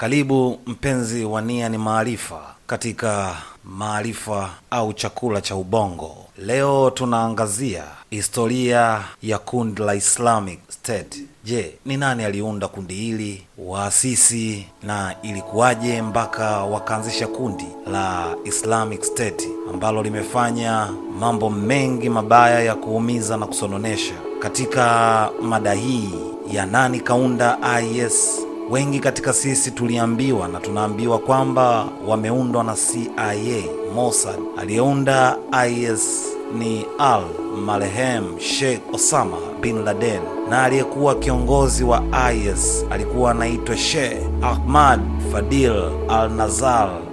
Karibu mpenzi wa Nia ni Maarifa katika maarifa au chakula cha ubongo. Leo tunaangazia historia ya kundi la Islamic State. Je, ni nani aliunda kundi hili, waasisi, na ilikuwaje mpaka wakaanzisha kundi la Islamic State ambalo limefanya mambo mengi mabaya ya kuumiza na kusononesha? Katika mada hii ya nani kaunda IS Wengi katika sisi tuliambiwa na tunaambiwa kwamba wameundwa na CIA Mossad. Aliyeunda IS ni al marehemu Sheikh Osama bin Laden, na aliyekuwa kiongozi wa IS alikuwa anaitwa Sheikh Ahmad Fadil al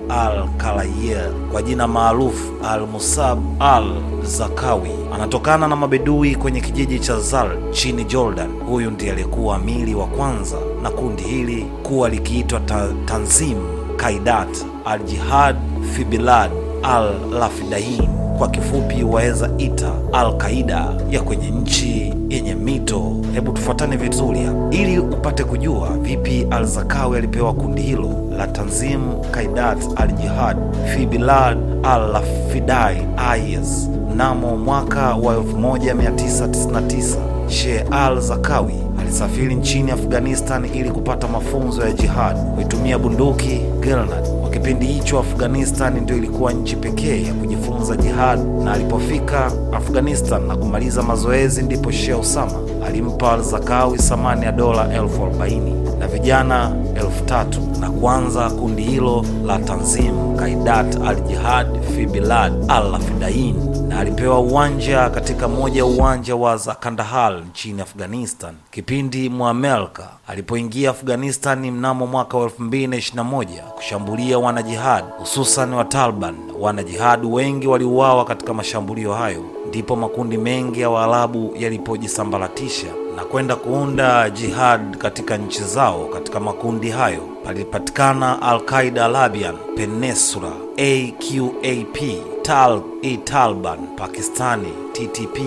Nazar al Kalayir kwa jina maarufu al Musab al Zakawi. Anatokana na mabedui kwenye kijiji cha Zal chini Jordan. Huyu ndiye aliyekuwa amili wa kwanza na kundi hili kuwa likiitwa ta Tanzim Kaidat al Jihad fi al Lafidain, kwa kifupi waweza ita al Qaida ya kwenye nchi yenye mito. Hebu tufuatane vizuri hapa ili upate kujua vipi al Zakawi alipewa kundi hilo la Tanzim Kaidat al Jihad fi Bilad al Lafidai IS mnamo mwaka wa 1999 Sheikh al Zakawi alisafiri nchini Afghanistan ili kupata mafunzo ya jihad kuitumia bunduki grenade. Kipindi hicho Afghanistan ndio ilikuwa nchi pekee ya kujifunza jihad, na alipofika Afghanistan na kumaliza mazoezi, ndipo Sheikh Osama alimpa al Zakawi thamani ya dola elfu arobaini. Na vijana elfu tatu. Na kwanza kundi hilo la Tanzim Kaidat al Jihad fi Bilad al-Fidain, na alipewa uwanja katika moja uwanja wa za Kandahar nchini Afghanistan. Kipindi mwamelka alipoingia Afghanistan mnamo mwaka wa 2021 kushambulia wanajihad hususan wa Taliban. Wanajihadi wengi waliuawa katika mashambulio hayo, ndipo makundi mengi ya Waarabu yalipojisambaratisha na kwenda kuunda jihad katika nchi zao. Katika makundi hayo palipatikana Al-Qaida Arabian Peninsula, AQAP, Tal e Taliban Pakistani, TTP,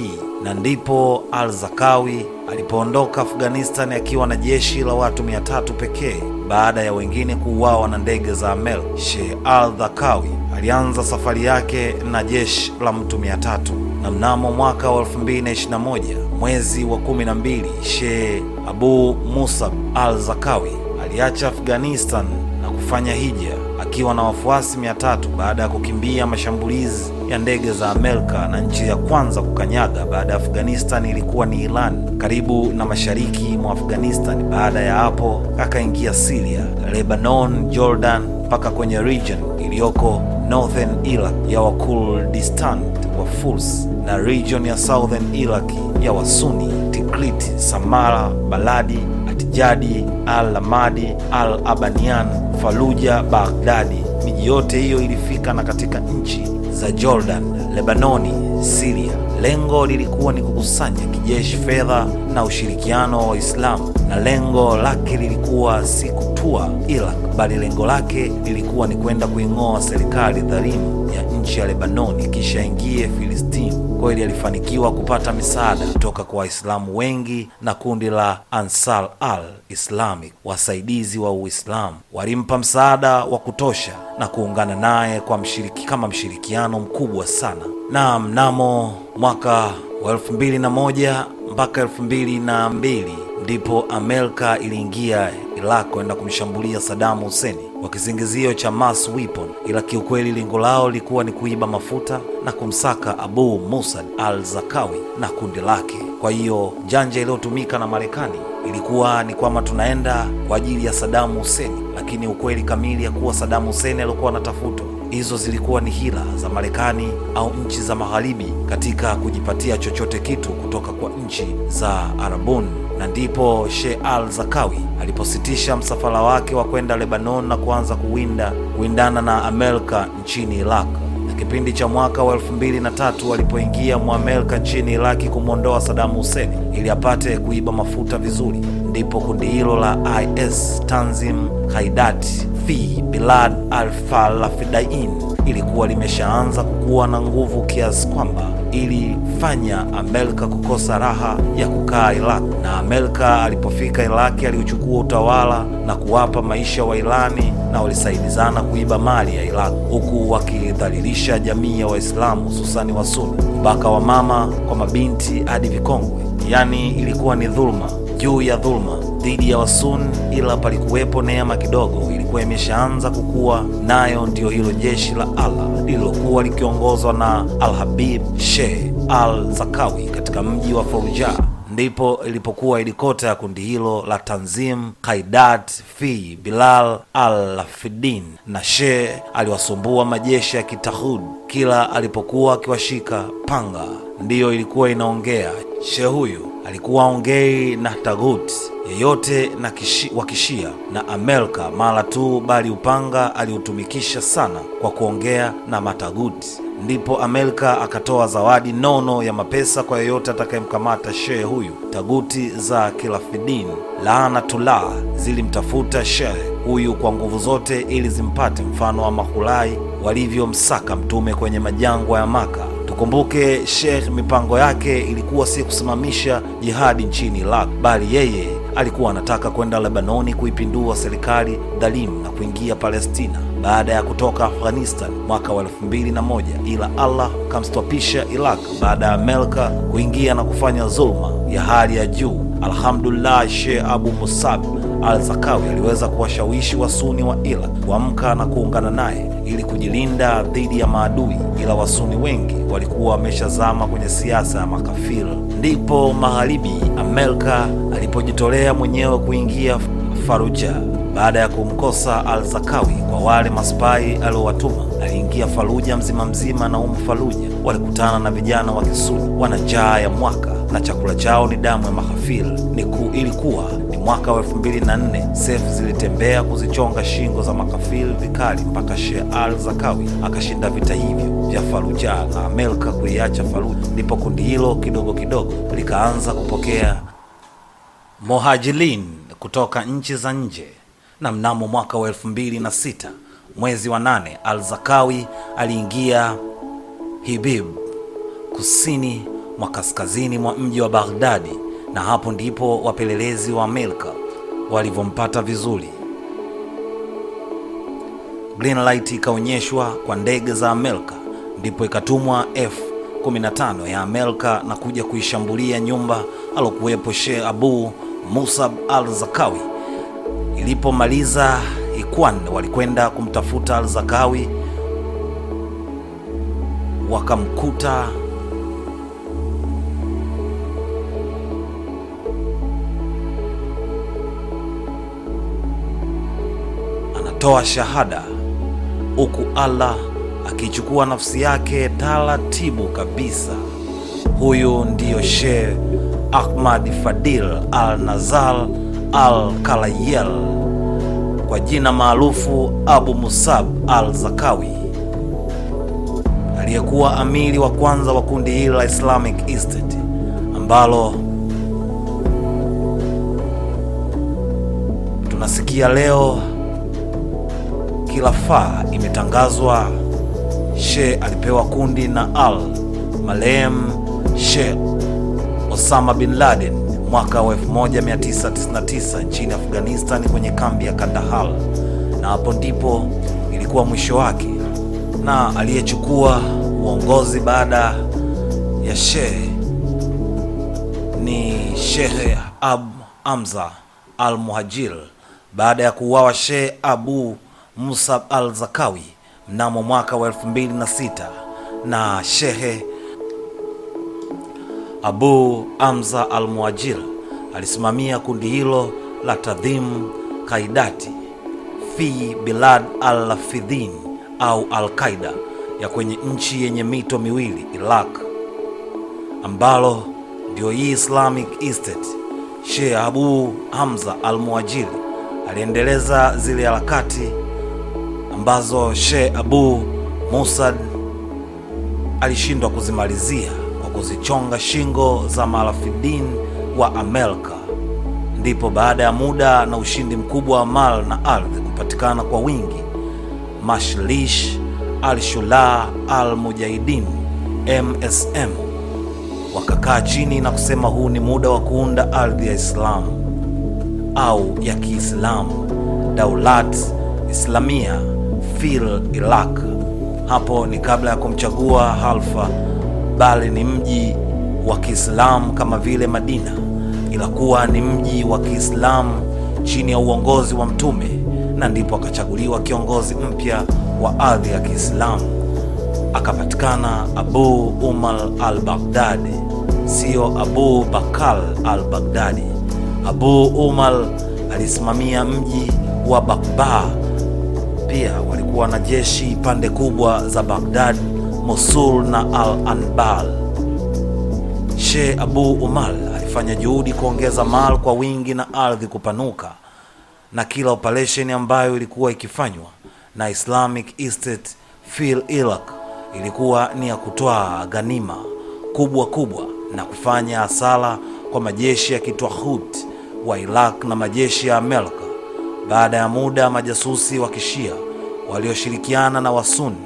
na ndipo Al-Zakawi alipoondoka Afghanistan akiwa na jeshi la watu mia tatu pekee baada ya wengine kuuawa na ndege za Amerika. Sheikh Al-Zakawi alianza safari yake na jeshi la mtu mia tatu na mnamo mwaka wa 2021 mwezi wa 12 Sheikh Abu Musab Al-Zakawi aliacha Afghanistan na kufanya hija akiwa na wafuasi mia tatu baada ya kukimbia mashambulizi ya ndege za Amerika, na nchi ya kwanza kukanyaga baada ya Afghanistan ilikuwa ni Iran karibu na mashariki mwa Afghanistan. Baada ya hapo akaingia Syria, Lebanon, Jordan mpaka kwenye region iliyoko Northern Iraq ya Wakurdistan wa Furs na region ya Southern Iraq ya Wasuni, Tikrit, Samara, Baladi, Atijadi, Al-Lamadi, Al-Abanian, Faluja, Baghdadi. Miji yote hiyo ilifika na katika nchi za Jordan, Lebanoni, Syria. Lengo lilikuwa ni kukusanya kijeshi, fedha na ushirikiano wa Waislamu, na lengo lake lilikuwa si kutua Iraq, bali lengo lake lilikuwa ni kwenda kuing'oa serikali dhalimu ya nchi ya Lebanoni kisha ingie Filistini. Kweli alifanikiwa kupata misaada kutoka kwa Waislamu wengi na kundi la Ansar al Islamic, wasaidizi wa Uislamu, walimpa msaada wa kutosha na kuungana naye kwa mshiriki, kama mshirikiano mkubwa sana. Na mnamo mwaka wa elfu mbili na moja mpaka elfu mbili na mbili ndipo Amerika iliingia Iraq kwenda kumshambulia Saddam Hussein kwa kisingizio cha mass weapon, ila kiukweli lengo lao lilikuwa ni kuiba mafuta na kumsaka Abu Musad al-Zakawi na kundi lake. Kwa hiyo janja iliyotumika na Marekani ilikuwa ni kwamba tunaenda kwa ajili ya Saddam Hussein, lakini ukweli kamili ya kuwa Saddam Hussein alikuwa anatafutwa hizo zilikuwa ni hila za Marekani au nchi za magharibi katika kujipatia chochote kitu kutoka kwa nchi za Arabuni, na ndipo Sheikh al-Zakawi alipositisha msafara wake wa kwenda Lebanon na kuanza kuwinda kuindana na Amerika nchini Iraq. Na kipindi cha mwaka wa elfu mbili na tatu walipoingia Mwamerika nchini Iraki kumwondoa Saddam Hussein ili apate kuiba mafuta vizuri, ndipo kundi hilo la IS Tanzim Haidat fi Bilad al-Falafidain ilikuwa limeshaanza kukuwa na nguvu kiasi kwamba ilifanya Amerika kukosa raha ya kukaa Iraq, na Amerika alipofika Iraki aliuchukua utawala na kuwapa maisha wa Irani, na walisaidizana kuiba mali ya Iraq, huku wakidhalilisha jamii ya Waislamu hususani wa Sunni, mpaka wa mama kwa mabinti hadi vikongwe. Yaani ilikuwa ni dhuluma juu ya dhuluma dhidi ya wasun ila palikuwepo neema kidogo, ilikuwa imeshaanza kukua, nayo ndiyo hilo jeshi la Allah lililokuwa likiongozwa na Al-Habib Sheikh Al-Zakawi katika mji wa Fallujah. Ndipo ilipokuwa helikopta ya kundi hilo la Tanzim Kaidat fi Bilal al-Lafidin, na Sheikh aliwasumbua majeshi ya kitahud kila alipokuwa akiwashika panga, ndiyo ilikuwa inaongea. Sheikh huyu alikuwa ongei na tagut yeyote na kishi, wa kishia na Amelka mara tu, bali upanga aliutumikisha sana kwa kuongea na mataguti. Ndipo Amelka akatoa zawadi nono ya mapesa kwa yeyote atakayemkamata shehe huyu. Taguti za Kilafidin laanatullah zilimtafuta shehe huyu kwa nguvu zote ili zimpate, mfano wa mahulai walivyomsaka mtume kwenye majangwa ya Maka. Tukumbuke Sheikh mipango yake ilikuwa si kusimamisha jihadi nchini Iraq, bali yeye alikuwa anataka kwenda Lebanoni kuipindua serikali dhalimu na kuingia Palestina baada ya kutoka Afghanistan mwaka wa elfu mbili na moja, ila Allah kamstopisha Iraq baada ya Melka kuingia na kufanya dhuluma ya hali ya juu. Alhamdulillah, Sheikh Abu Musab Al-Zakawi aliweza kuwashawishi Wasuni wa Ila kuamka na kuungana naye ili kujilinda dhidi ya maadui, ila Wasuni wengi walikuwa wameshazama kwenye siasa ya makafiri. Ndipo magharibi Amerika alipojitolea mwenyewe kuingia Faruja baada ya kumkosa Al-Zakawi kwa wale maspai aliowatuma. Aliingia Faruja mzima mzima, na umu Faruja walikutana na vijana wa Kisuni wana njaa ya mwaka na chakula chao ni damu ya mahafiri. Ni ilikuwa mwaka wa elfu mbili na nne. Sefu zilitembea kuzichonga shingo za makafiri vikali mpaka Sheikh Al-Zakawi akashinda vita hivyo vya faruja na Amerika kuiacha Fallujah. Ndipo kundi hilo kidogo kidogo likaanza kupokea mohajilin kutoka nchi za nje, na mnamo mwaka wa elfu mbili na sita mwezi wa nane Al-Zakawi aliingia Hibib kusini mwa kaskazini mwa mji wa Baghdadi, na hapo ndipo wapelelezi wa Amerika walivyompata vizuri. Green light ikaonyeshwa kwa ndege za Amerika, ndipo ikatumwa F-15 ya Amerika na kuja kuishambulia nyumba alokuwepo Sheikh Abu Musab al-Zakawi. Ilipomaliza Ikwan, walikwenda kumtafuta al-Zakawi wakamkuta anatoa shahada huku Allah akichukua nafsi yake taratibu kabisa. Huyu ndiyo Sheikh Ahmad Fadil al-Nazar al-Kalayel kwa jina maarufu Abu Musab al-Zakawi aliyekuwa amiri wa kwanza wa kundi hili la Islamic State ambalo tunasikia leo khilafaa imetangazwa. She alipewa kundi na al marehemu Sheikh Osama bin Laden mwaka wa 1999 nchini Afghanistan kwenye kambi ya Kandahar, na hapo ndipo ilikuwa mwisho wake, na aliyechukua uongozi baada ya Sheikh ni Sheikh Abu amza al Muhajir baada ya kuuawa Sheikh Abu Musab al-Zakawi mnamo mwaka wa 2006 na Shehe Abu Amza al-Muajir alisimamia kundi hilo la Tadhim Kaidati fi Bilad al-Lafidhin au Al-Qaida ya kwenye nchi yenye mito miwili Iraq, ambalo ndio hii Islamic State. Sheikh Abu Hamza al muajili aliendeleza zile harakati ambazo Sheikh Abu Musad alishindwa kuzimalizia kwa kuzichonga shingo za Malafidin wa Amelka. Ndipo baada ya muda na ushindi mkubwa wa mal na ardhi kupatikana kwa wingi, Mashlish al-Shula al-Mujahidin MSM wakakaa chini na kusema huu ni muda wa kuunda ardhi ya Islamu au ya Kiislamu, Daulat Islamia fil Iraq. Hapo ni kabla ya kumchagua Halfa, bali ni mji wa Kiislamu kama vile Madina, ila kuwa ni mji wa Kiislamu chini ya uongozi wa Mtume, na ndipo akachaguliwa kiongozi mpya wa ardhi ya Kiislamu, akapatikana Abu Umar al-Baghdadi, sio Abu Bakal al-Baghdadi. Abu Umar alisimamia mji wa Bakba. Pia walikuwa na jeshi pande kubwa za Baghdad, Mosul na Al-Anbal. Sheikh Abu Umar alifanya juhudi kuongeza mal kwa wingi na ardhi kupanuka, na kila operation ambayo ilikuwa ikifanywa na Islamic State fil Iraq ilikuwa ni ya kutoa ganima kubwa kubwa na kufanya hasara kwa majeshi ya kitwahut wa Iraq na majeshi ya Amerika. Baada ya muda, majasusi wa kishia walioshirikiana na wasuni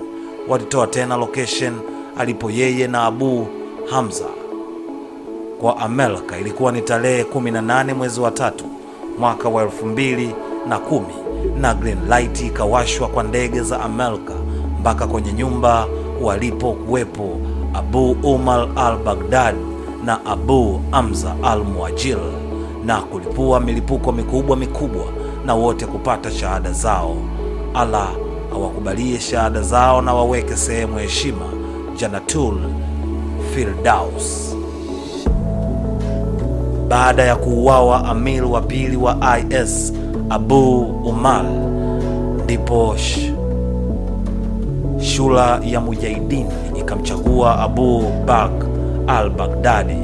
walitoa tena location alipo yeye na Abu Hamza kwa Amerika. Ilikuwa ni tarehe 18 mwezi wa tatu mwaka wa elfu mbili na kumi na green light ikawashwa kwa ndege za Amerika mpaka kwenye nyumba walipokuwepo Abu Umar al-Baghdad na Abu amza al-Muajil na kulipua milipuko mikubwa mikubwa na wote kupata shahada zao. Allah awakubalie shahada zao na waweke sehemu heshima Jannatul Firdaus. Baada ya kuuawa amir wa pili wa IS Abu Umar, ndipo shura ya mujahidin ikamchagua Abu Bakr al-Baghdadi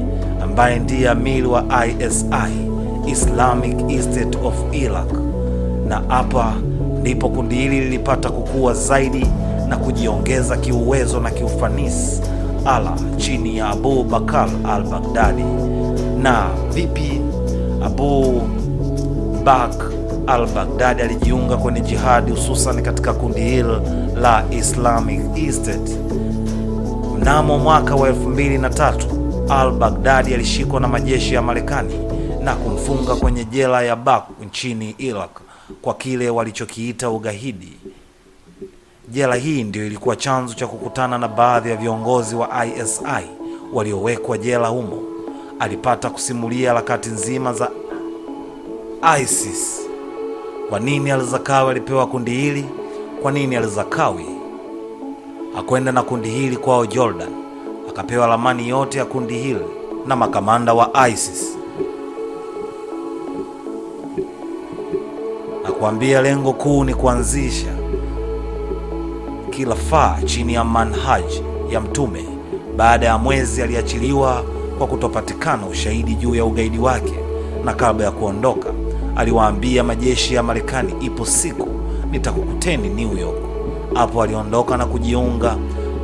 ambaye ndiye amiri wa ISI Islamic State of Iraq, na hapa ndipo kundi hili lilipata kukua zaidi na kujiongeza kiuwezo na kiufanisi ala chini ya Abu Bakar al-Baghdadi. Na vipi Abu bak al-Baghdadi alijiunga kwenye jihadi hususan katika kundi hili la Islamic State? Mnamo mwaka wa 2003 al-Baghdadi alishikwa na majeshi ya Marekani na kumfunga kwenye jela ya Bak nchini Iraq kwa kile walichokiita ugaidi. Jela hii ndio ilikuwa chanzo cha kukutana na baadhi ya viongozi wa ISI waliowekwa jela humo. Alipata kusimulia harakati nzima za ISIS. Kwa nini Al-Zarqawi alipewa kundi hili? Kwa nini Al-Zarqawi akwenda na kundi hili kwao Jordan, akapewa ramani yote ya kundi hili na makamanda wa ISIS kuambia lengo kuu ni kuanzisha kila faa chini ya manhaj ya Mtume. Baada ya mwezi aliachiliwa kwa kutopatikana ushahidi juu ya ugaidi wake, na kabla ya kuondoka aliwaambia majeshi ya Marekani, ipo siku nitakukuteni New York. Hapo aliondoka na kujiunga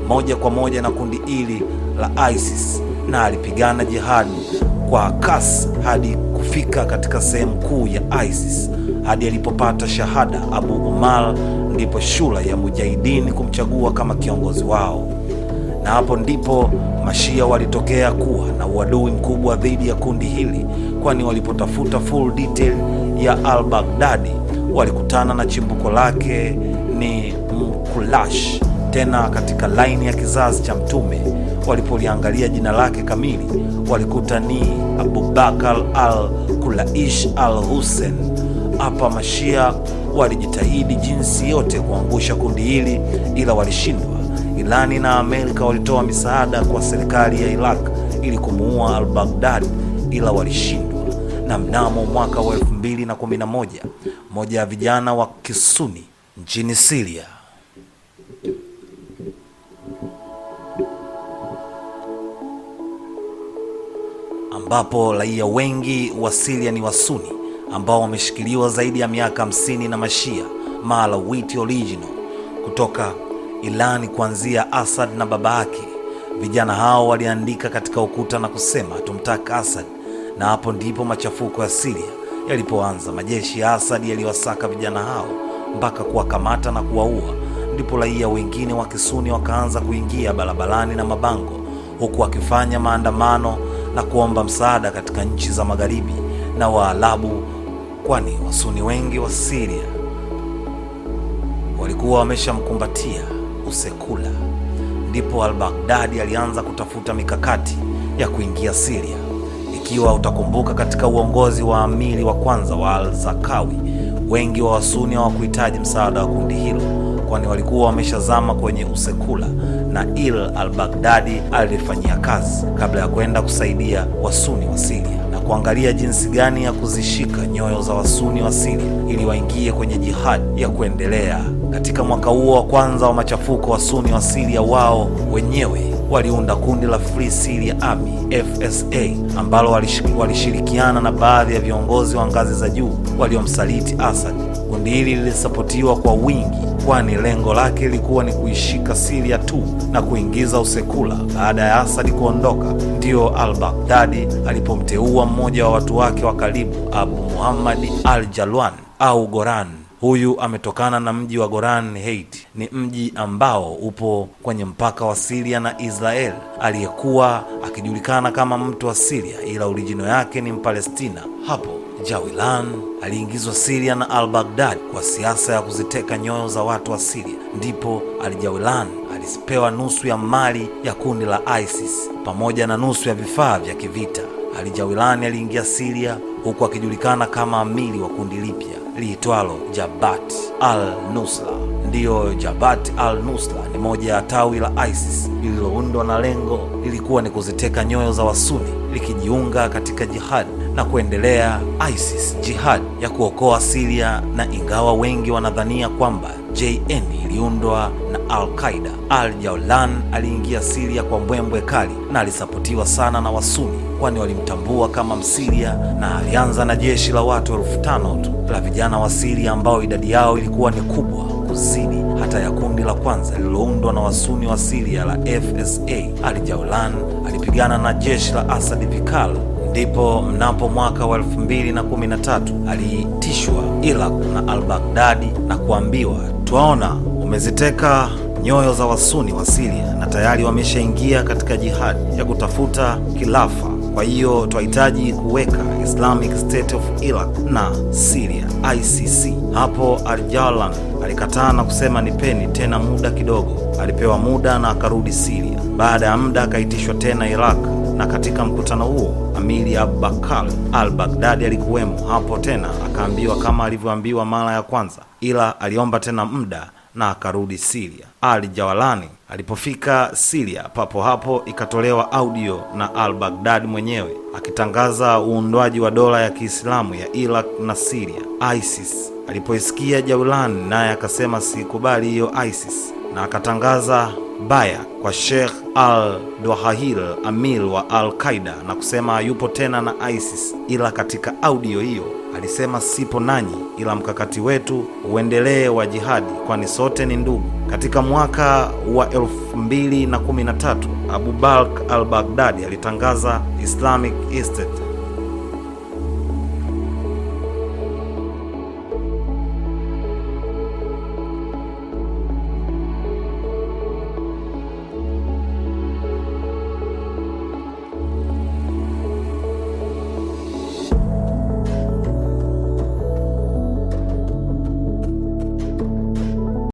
moja kwa moja na kundi hili la ISIS na alipigana jihadi kwa kasi hadi kufika katika sehemu kuu ya ISIS hadi alipopata shahada Abu Umar, ndipo shura ya mujahidini kumchagua kama kiongozi wao, na hapo ndipo mashia walitokea kuwa na uadui mkubwa dhidi ya kundi hili, kwani walipotafuta full detail ya al-Baghdadi walikutana na chimbuko lake ni Mkulash, tena katika laini ya kizazi cha Mtume. Walipoliangalia jina lake kamili walikuta ni Abubakar al-Kulaish al-Hussein. Hapa mashia walijitahidi jinsi yote kuangusha kundi hili, ila walishindwa. Irani na Amerika walitoa misaada kwa serikali ya Iraq ili kumuua al-Baghdadi, ila walishindwa. Na mnamo mwaka wa 2011 moja ya vijana wa Kisuni nchini Syria ambapo raia wengi wa Syria ni Wasuni ambao wameshikiliwa zaidi ya miaka hamsini na Mashia Malawiti original kutoka Irani kuanzia Asad na baba yake. Vijana hao waliandika katika ukuta na kusema tumtaka Asad, na hapo ndipo machafuko ya Syria yalipoanza. Majeshi ya Asad yaliwasaka vijana hao mpaka kuwakamata na kuwaua. Ndipo raia wengine wa Kisuni wakaanza kuingia barabarani na mabango huku akifanya maandamano na kuomba msaada katika nchi za magharibi na Waarabu, kwani Wasuni wengi wa Siria walikuwa wameshamkumbatia usekula. Ndipo al-Baghdadi alianza kutafuta mikakati ya kuingia Siria. Ikiwa utakumbuka, katika uongozi wa amiri wa kwanza wa al-Zakawi, wengi wa Wasuni hawakuhitaji msaada wa kundi hilo, kwani walikuwa wameshazama kwenye usekula na il al-Baghdadi alifanyia kazi kabla ya kwenda kusaidia Wasuni wa Siria na kuangalia jinsi gani ya kuzishika nyoyo za Wasuni wa Siria ili waingie kwenye jihadi ya kuendelea. Katika mwaka huo wa kwanza wa machafuko, Wasuni wa Siria wao wenyewe waliunda kundi la Free Syria Army FSA ambalo walishirikiana na baadhi ya viongozi wa ngazi za juu waliomsaliti Assad. Kundi hili lilisapotiwa kwa wingi, kwani lengo lake lilikuwa ni kuishika Syria tu na kuingiza usekula. Baada ya Assad kuondoka, ndio al-Baghdadi alipomteua mmoja wa watu wake wa karibu, Abu Muhammad al-Jalwan au Goran. Huyu ametokana na mji wa goran Heights. Ni mji ambao upo kwenye mpaka wa Syria na Israel, aliyekuwa akijulikana kama mtu wa Syria, ila orijino yake ni Mpalestina. Hapo Jawilan aliingizwa Syria na al-Baghdad kwa siasa ya kuziteka nyoyo za watu wa Syria. Ndipo al-Jawilan alipewa nusu ya mali ya kundi la ISIS pamoja na nusu ya vifaa vya kivita. Al-Jawilani aliingia Syria huku akijulikana kama amili wa kundi lipya liitwalo Jabhat al-Nusra. Ndiyo, Jabhat al-Nusra ni moja ya tawi la ISIS lililoundwa na lengo lilikuwa ni kuziteka nyoyo za Wasuni, likijiunga katika jihad na kuendelea ISIS jihad ya kuokoa Syria, na ingawa wengi wanadhania kwamba JN iliundwa na Al-Qaida, Al-Jawlan aliingia Syria kwa mbwembwe kali na alisapotiwa sana na Wasuni, kwani walimtambua kama Msiria, na alianza na jeshi la watu elfu tano tu la vijana wa Syria ambao idadi yao ilikuwa ni kubwa kuzidi ya kundi la kwanza lililoundwa na Wasuni wa Siria la FSA. Ali alipigana na jeshi la Asad vikali ndipo mnapo mwaka wa elfu mbili na kumi na tatu aliitishwa Iraq na al-Baghdadi na kuambiwa, twaona umeziteka nyoyo za Wasuni wa Siria na tayari wameshaingia katika jihadi ya kutafuta khilafa. Kwa hiyo twahitaji kuweka Islamic State of Iraq na Syria ICC. Hapo al-Jawlan alikataa na kusema nipeni tena muda kidogo. Alipewa muda na akarudi Syria. Baada ya muda akaitishwa tena Iraq na katika mkutano huo Amiri Abubakar al-Baghdadi alikuwemo. Hapo tena akaambiwa kama alivyoambiwa mara ya kwanza, ila aliomba tena muda na akarudi Siria. Ali Jawalani alipofika Siria, papo hapo ikatolewa audio na al-Baghdadi mwenyewe akitangaza uundwaji wa dola ya Kiislamu ya Iraq na Siria, ISIS. Alipoisikia Jawalani, naye akasema sikubali hiyo ISIS, na akatangaza baya kwa Sheikh al-Dwahahil amir wa al-Qaida na kusema yupo tena na ISIS, ila katika audio hiyo alisema sipo nanyi, ila mkakati wetu uendelee wa jihadi, kwani sote ni ndugu. Katika mwaka wa elfu mbili na kumi na tatu Abu Bakr al-Baghdadi alitangaza Islamic State